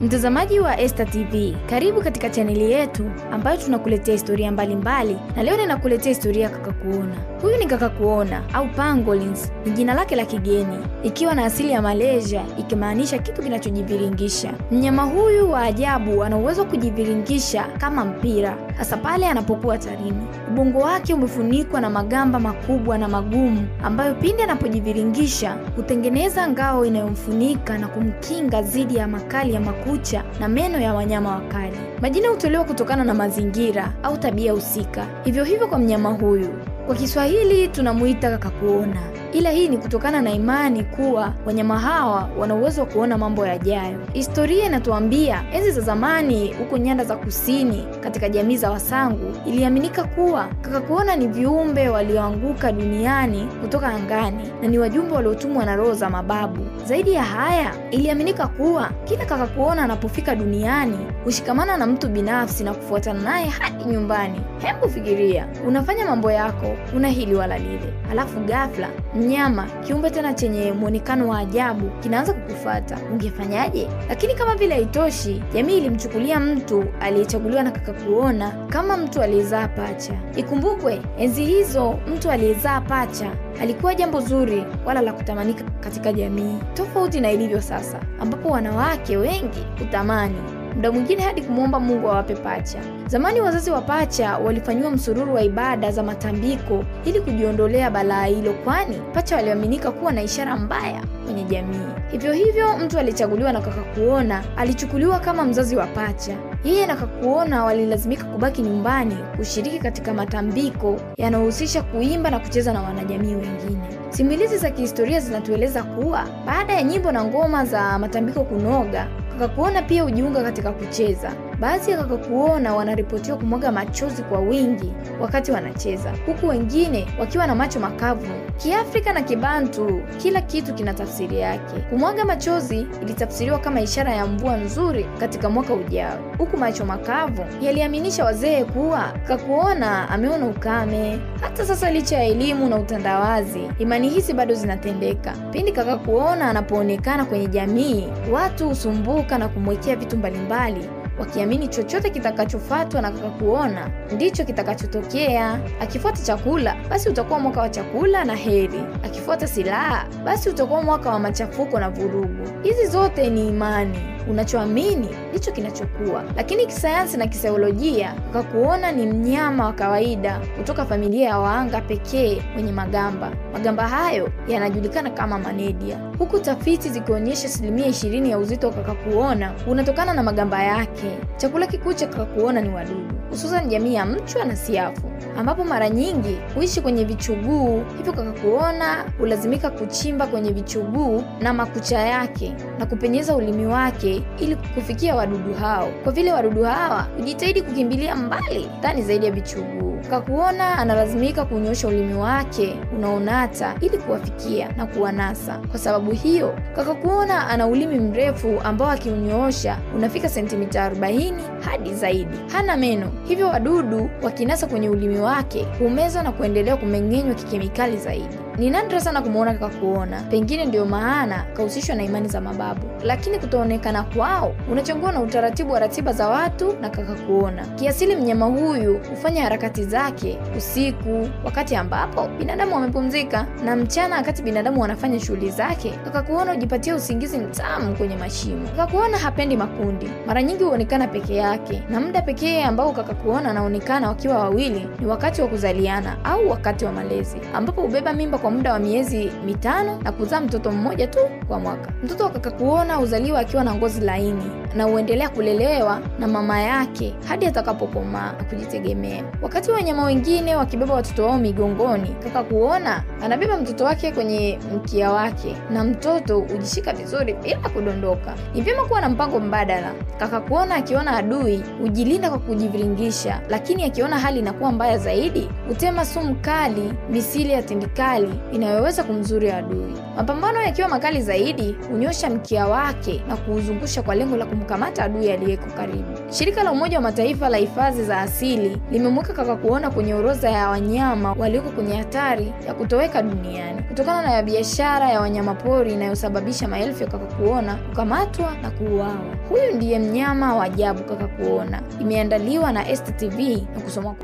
Mtazamaji wa Esta TV, karibu katika chaneli yetu ambayo tunakuletea historia mbalimbali mbali, na leo ninakuletea historia ya kaka kuona. Huyu ni kaka kuona au pangolins ni jina lake la kigeni, ikiwa na asili ya Malaysia, ikimaanisha kitu kinachojiviringisha. Mnyama huyu wa ajabu ana uwezo wa kujiviringisha kama mpira, hasa pale anapokuwa hatarini. Ubongo wake umefunikwa na magamba makubwa na magumu, ambayo pindi anapojiviringisha hutengeneza ngao inayomfunika na kumkinga dhidi ya makali ya kucha na meno ya wanyama wakali. Majina hutolewa kutokana na mazingira au tabia husika. Hivyo hivyo kwa mnyama huyu, kwa Kiswahili tunamuita kaka kuona, ila hii ni kutokana na imani kuwa wanyama hawa wana uwezo wa kuona mambo yajayo. Historia inatuambia enzi za zamani huko nyanda za kusini, katika jamii za Wasangu, iliaminika kuwa kakakuona ni viumbe walioanguka duniani kutoka angani na ni wajumbe waliotumwa na roho za mababu. Zaidi ya haya, iliaminika kuwa kila kakakuona anapofika duniani hushikamana na mtu binafsi na kufuatana naye hadi nyumbani. Hebu fikiria, unafanya mambo yako, una hili wala lile, alafu ghafla mnyama kiumbe tena chenye mwonekano wa ajabu kinaanza kukufata, ungefanyaje? Lakini kama vile haitoshi, jamii ilimchukulia mtu aliyechaguliwa na kaka kuona kama mtu aliyezaa pacha. Ikumbukwe enzi hizo mtu aliyezaa pacha alikuwa jambo zuri wala la kutamanika katika jamii, tofauti na ilivyo sasa, ambapo wanawake wengi hutamani muda mwingine hadi kumwomba Mungu awape pacha. Zamani wazazi wa pacha walifanyiwa msururu wa ibada za matambiko ili kujiondolea balaa hilo, kwani pacha waliaminika kuwa na ishara mbaya kwenye jamii. Hivyo hivyo, mtu alichaguliwa na Kakakuona alichukuliwa kama mzazi wa pacha. Yeye na kaka kuona walilazimika kubaki nyumbani kushiriki katika matambiko yanayohusisha kuimba na kucheza na wanajamii wengine. Simulizi za kihistoria zinatueleza kuwa baada ya nyimbo na ngoma za matambiko kunoga kaka pia ujiunga katika kucheza. Baadhi ya kaka kuona wanaripotiwa kumwaga machozi kwa wingi wakati wanacheza, huku wengine wakiwa na macho makavu. Kiafrika na Kibantu, kila kitu kina tafsiri yake. Kumwaga machozi ilitafsiriwa kama ishara ya mvua nzuri katika mwaka ujao, huku macho makavu yaliaminisha wazee kuwa kakuona ameona ukame. Hata sasa, licha ya elimu na utandawazi, imani hizi bado zinatendeka. Pindi kaka kuona anapoonekana kwenye jamii, watu husumbuka na kumwekea vitu mbalimbali wakiamini chochote kitakachofuatwa na kuona ndicho kitakachotokea. Akifuata chakula, basi utakuwa mwaka wa chakula na heri; akifuata silaha, basi utakuwa mwaka wa machafuko na vurugu. Hizi zote ni imani. Unachoamini ndicho kinachokuwa. Lakini kisayansi na kisaikolojia, ukakuona ni mnyama wa kawaida kutoka familia ya waanga pekee wenye magamba. Magamba hayo yanajulikana kama manedia, huku tafiti zikionyesha asilimia ishirini ya uzito wa kakakuona unatokana na magamba yake. Chakula kikuu cha kakakuona ni wadudu, hususan jamii ya mchwa na siafu, ambapo mara nyingi huishi kwenye vichuguu. Hivyo kakakuona hulazimika kuchimba kwenye vichuguu na makucha yake na kupenyeza ulimi wake ili kufikia wadudu hao. Kwa vile wadudu hawa hujitahidi kukimbilia mbali ndani zaidi ya vichuguu, Kakuona analazimika kunyosha ulimi wake unaonata ili kuwafikia na kuwanasa. Kwa sababu hiyo, kakakuona ana ulimi mrefu ambao akiunyoosha unafika sentimita 40 hadi zaidi. Hana meno, hivyo wadudu wakinasa kwenye ulimi wake humezwa na kuendelea kumeng'enywa kikemikali zaidi. Ni nadra sana kumuona kaka kuona, pengine ndio maana kahusishwa na imani za mababu, lakini kutoonekana kwao unachangua na utaratibu wa ratiba za watu na kaka kuona. Kiasili mnyama huyu hufanya harakati zake usiku, wakati ambapo binadamu wamepumzika, na mchana, wakati binadamu wanafanya shughuli zake, kaka kuona hujipatia usingizi mtamu kwenye mashimo. Kaka kuona hapendi makundi, mara nyingi huonekana peke yake, na muda pekee ambao kaka kuona anaonekana wakiwa wawili ni wakati wa kuzaliana au wakati wa malezi, ambapo hubeba mimba kwa muda wa miezi mitano na kuzaa mtoto mmoja tu kwa mwaka. Mtoto wa kaka kuona huzaliwa akiwa na ngozi laini na huendelea kulelewa na mama yake hadi atakapokomaa kujitegemea. Wakati wanyama wengine wakibeba watoto wao migongoni, kaka kuona anabeba mtoto wake kwenye mkia wake na mtoto hujishika vizuri bila kudondoka. Ni vyema kuwa na mpango mbadala. Kaka kuona akiona adui hujilinda kwa kujiviringisha, lakini akiona hali inakuwa mbaya zaidi hutema sumu kali misili ya tindikali inayoweza kumzuri adui. Mapambano yakiwa makali zaidi, hunyosha mkia wake na kuuzungusha kwa lengo la kumkamata adui aliyeko karibu. Shirika la Umoja wa Mataifa la hifadhi za asili limemweka kakakuona kwenye orodha ya wanyama walioko kwenye hatari ya kutoweka duniani kutokana na biashara ya wanyamapori inayosababisha maelfu ya kakakuona kukamatwa na kuuawa. Huyu ndiye mnyama wa ajabu kakakuona. Imeandaliwa na STV na kusoma